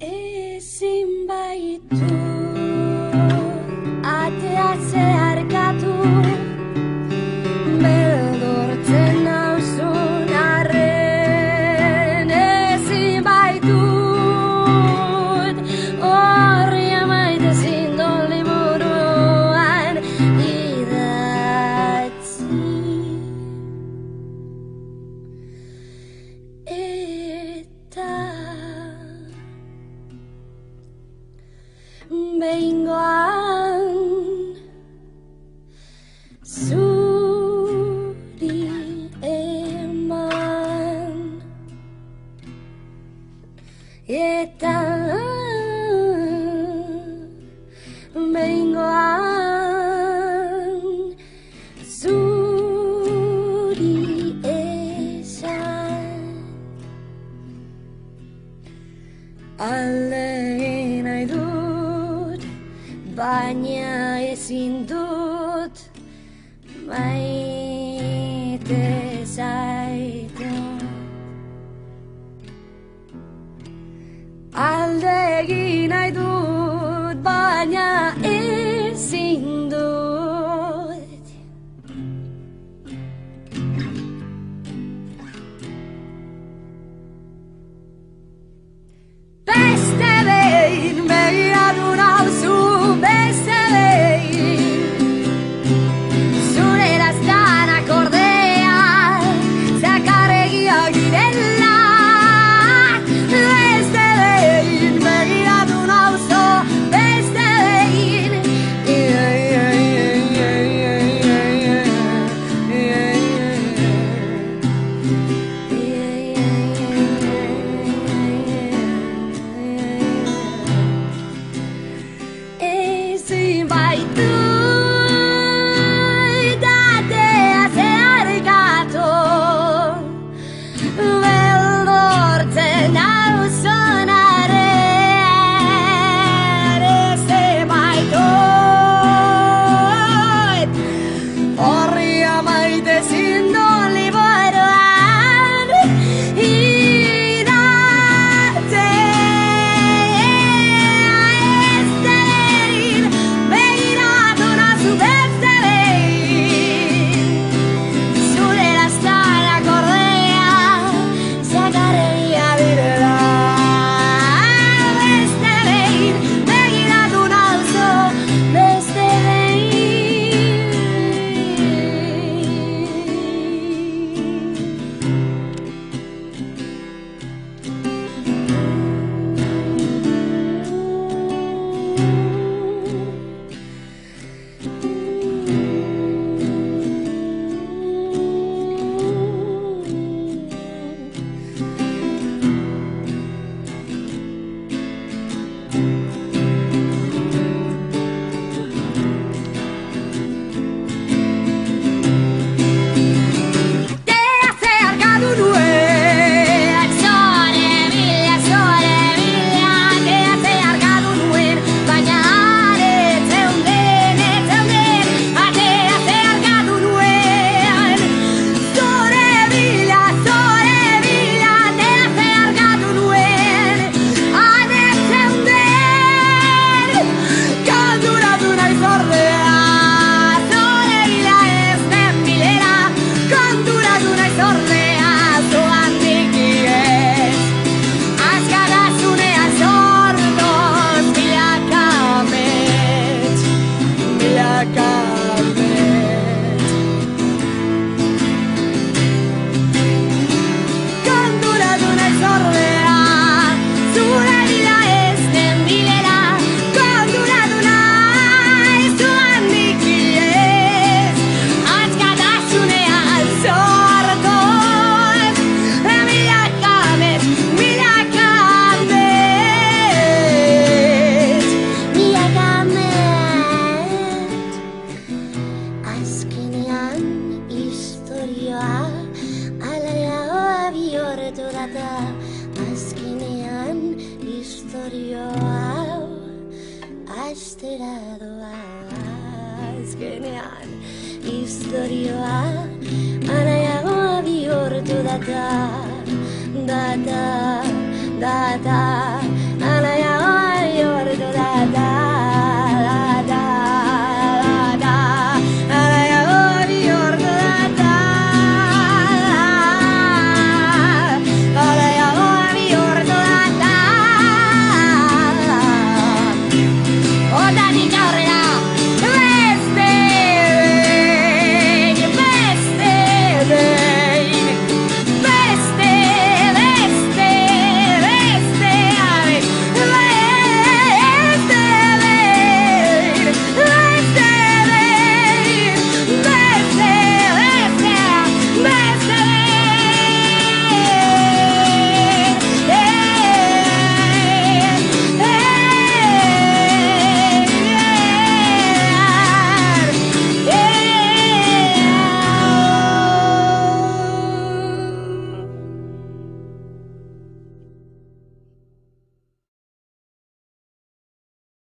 Eh, simba itu baina ezin dut maite zaitu. Alde egin nahi dut baina astera doa azkenean historioa anaiago bihortu data data data